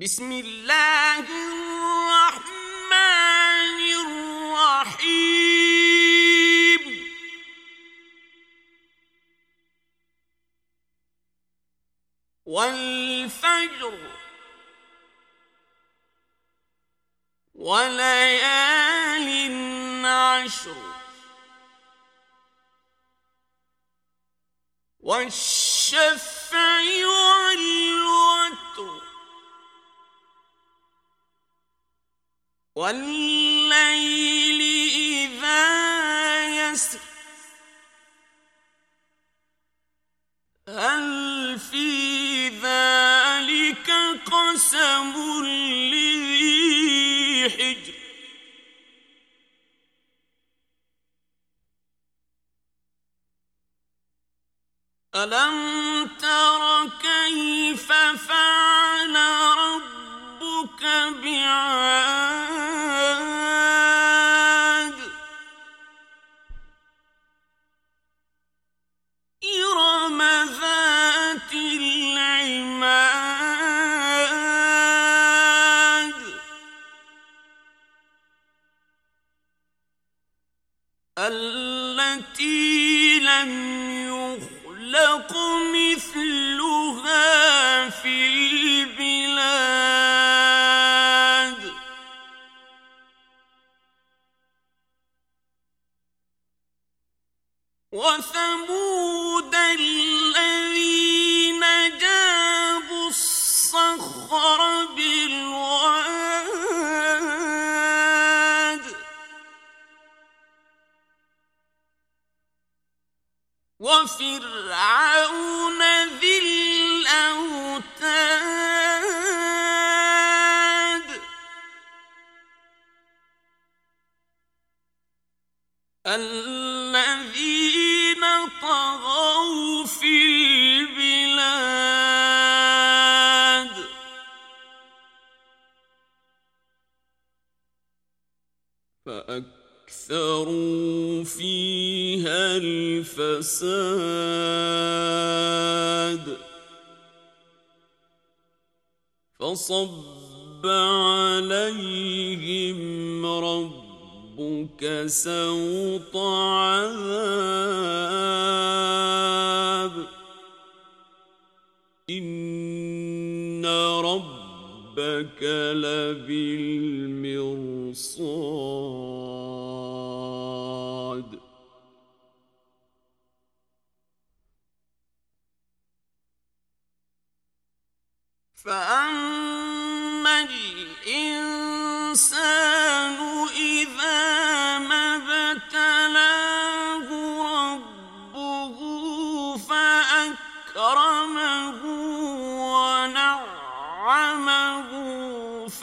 بسم اللہ الرحمن الرحیم والفجر وليال عشر والشفع والليل والليل إذا يسر. هل في ذلك قسم لذي حجر؟ ألم تر كيف فعل ربك بعاد؟ وثمود الذين جابوا الصخر بالواد وفرعون ذي الأوتاد الذي طغوا في البلاد فأكثروا فيها الفساد فصب عليهم رب ربك سوط عذاب. إن ربك لبالمرصاد. فأما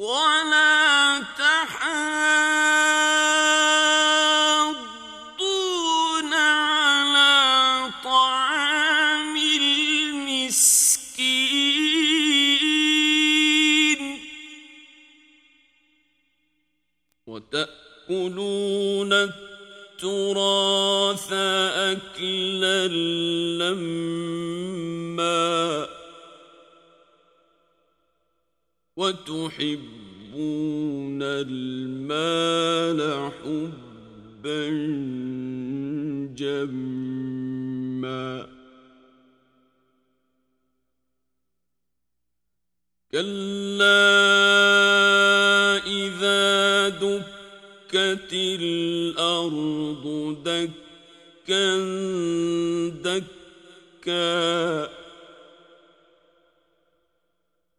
ولا تحاضون على طعام المسكين وتأكلون التراث أكلا لما وتحبون المال حبا جما كلا إذا دكت الأرض دكا دكا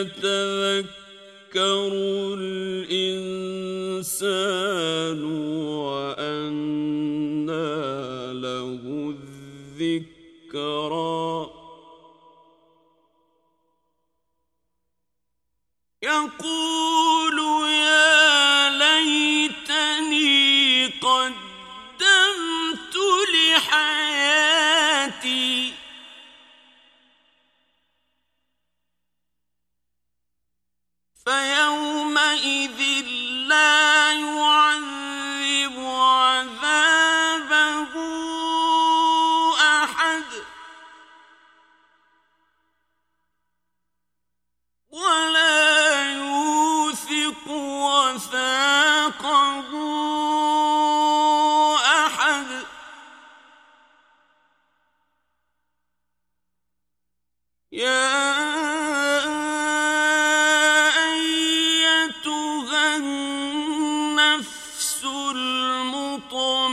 يتذكر الإنسان وأنا له الذكرى. يقول يا ليتني قدمت لحياتي فيومئذ تم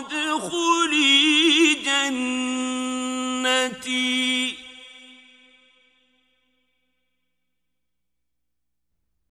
ادخلي